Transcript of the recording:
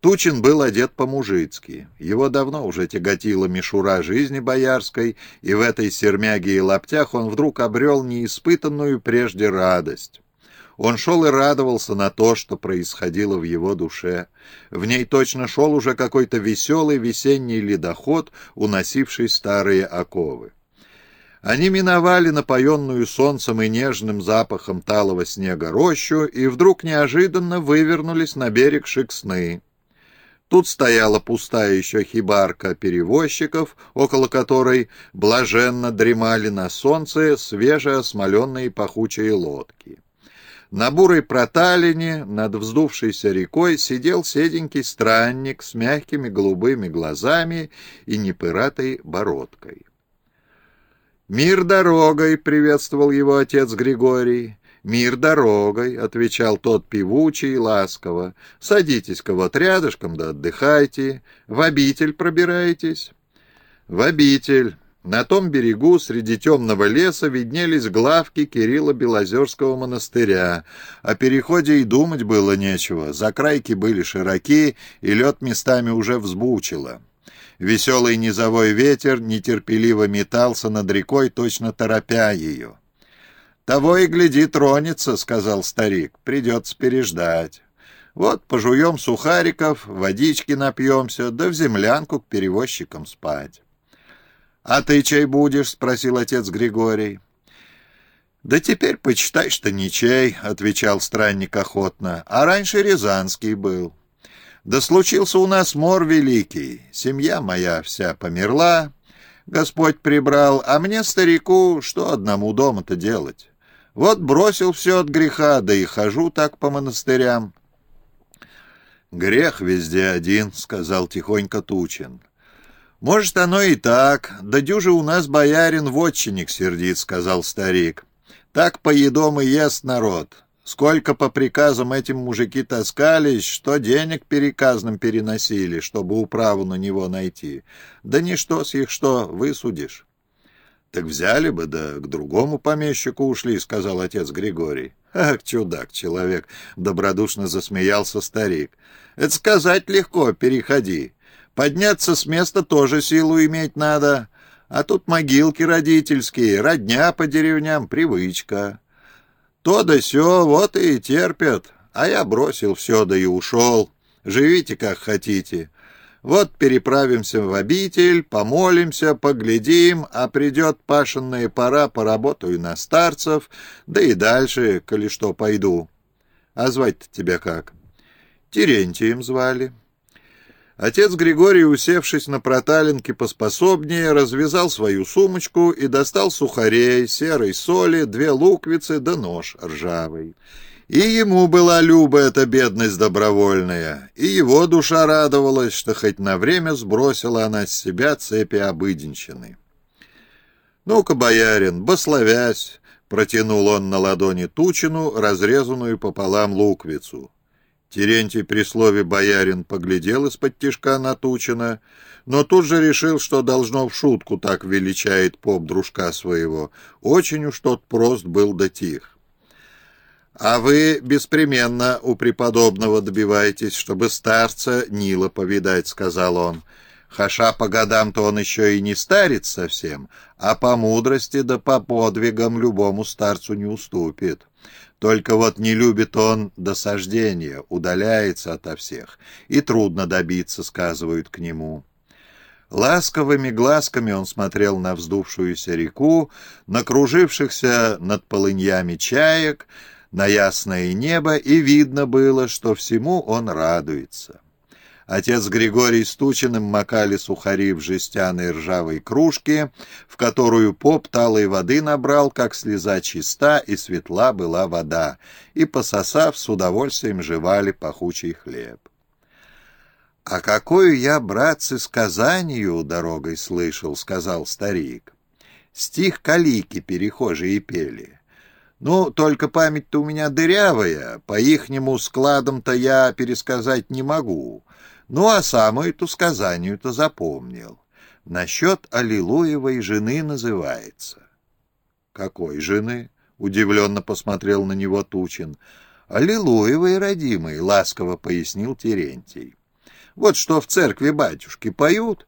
Тучин был одет по-мужицки. Его давно уже тяготила мишура жизни боярской, и в этой сермяге и лаптях он вдруг обрел неиспытанную прежде радость. Он шел и радовался на то, что происходило в его душе. В ней точно шел уже какой-то веселый весенний ледоход, уносивший старые оковы. Они миновали напоенную солнцем и нежным запахом талого снега рощу и вдруг неожиданно вывернулись на берег Шексны. Тут стояла пустая еще хибарка перевозчиков, около которой блаженно дремали на солнце свежеосмоленные пахучие лодки. На бурой проталине над вздувшейся рекой сидел седенький странник с мягкими голубыми глазами и непыратой бородкой. «Мир дорогой!» — приветствовал его отец Григорий. «Мир дорогой», — отвечал тот певучий и ласково. «Садитесь-ка вот рядышком да отдыхайте. В обитель пробираетесь?» «В обитель». На том берегу среди темного леса виднелись главки Кирилла Белозерского монастыря. О переходе и думать было нечего. Закрайки были широки, и лед местами уже взбучило. Веселый низовой ветер нетерпеливо метался над рекой, точно торопя ее. «Того и гляди, тронется», — сказал старик. «Придется переждать. Вот пожуем сухариков, водички напьемся, да в землянку к перевозчикам спать». «А ты чай будешь?» — спросил отец Григорий. «Да теперь почитай, что не чай», — отвечал странник охотно, — «а раньше Рязанский был. Да случился у нас мор великий, семья моя вся померла, Господь прибрал, а мне, старику, что одному дома-то делать?» Вот бросил все от греха, да и хожу так по монастырям. «Грех везде один», — сказал тихонько Тучин. «Может, оно и так. Да дюже у нас боярин-вотчинник сердит», — сказал старик. «Так по едом и ест народ. Сколько по приказам этим мужики таскались, что денег переказным переносили, чтобы управу на него найти. Да ничто с их что, высудишь». «Так взяли бы, да к другому помещику ушли», — сказал отец Григорий. «Ах, чудак человек!» — добродушно засмеялся старик. «Это сказать легко, переходи. Подняться с места тоже силу иметь надо. А тут могилки родительские, родня по деревням, привычка. То да сё, вот и терпят. А я бросил все, да и ушел. Живите, как хотите. Вот переправимся в обитель, помолимся, поглядим, а придет пашенная пора, поработаю на старцев, да и дальше, коли что, пойду. А звать-то тебя как? Терентием звали. Отец Григорий, усевшись на проталинке поспособнее, развязал свою сумочку и достал сухарей, серой соли, две луквицы да нож ржавый. И ему была люба эта бедность добровольная, и его душа радовалась, что хоть на время сбросила она с себя цепи обыденщины. «Ну-ка, боярин, бословясь!» — протянул он на ладони Тучину, разрезанную пополам луквицу. Терентий при слове «боярин» поглядел из-под тишка на Тучина, но тут же решил, что должно в шутку так величает поп дружка своего. Очень уж тот прост был да тих. А вы беспременно у преподобного добиваетесь, чтобы старца Нила повидать, — сказал он. Хаша по годам-то он еще и не старец совсем, а по мудрости да по подвигам любому старцу не уступит. Только вот не любит он досаждения, удаляется ото всех, и трудно добиться, сказывают к нему. Ласковыми глазками он смотрел на вздувшуюся реку, на кружившихся над полыньями чаек, на ясное небо, и видно было, что всему он радуется. Отец Григорий с Тучиным макали сухари в жестяной ржавой кружке, в которую поп талой воды набрал, как слеза чиста и светла была вода, и, пососав, с удовольствием жевали пахучий хлеб. «А какую я, братцы, сказанию дорогой слышал», — сказал старик. «Стих калики перехожие пели». Ну, только память-то у меня дырявая, по-ихнему складам-то я пересказать не могу. Ну, а самую-то сказанию-то запомнил. Насчет Аллилуевой жены называется. Какой жены? Удивленно посмотрел на него Тучин. Аллилуевой, родимой, ласково пояснил Терентий. Вот что в церкви батюшки поют,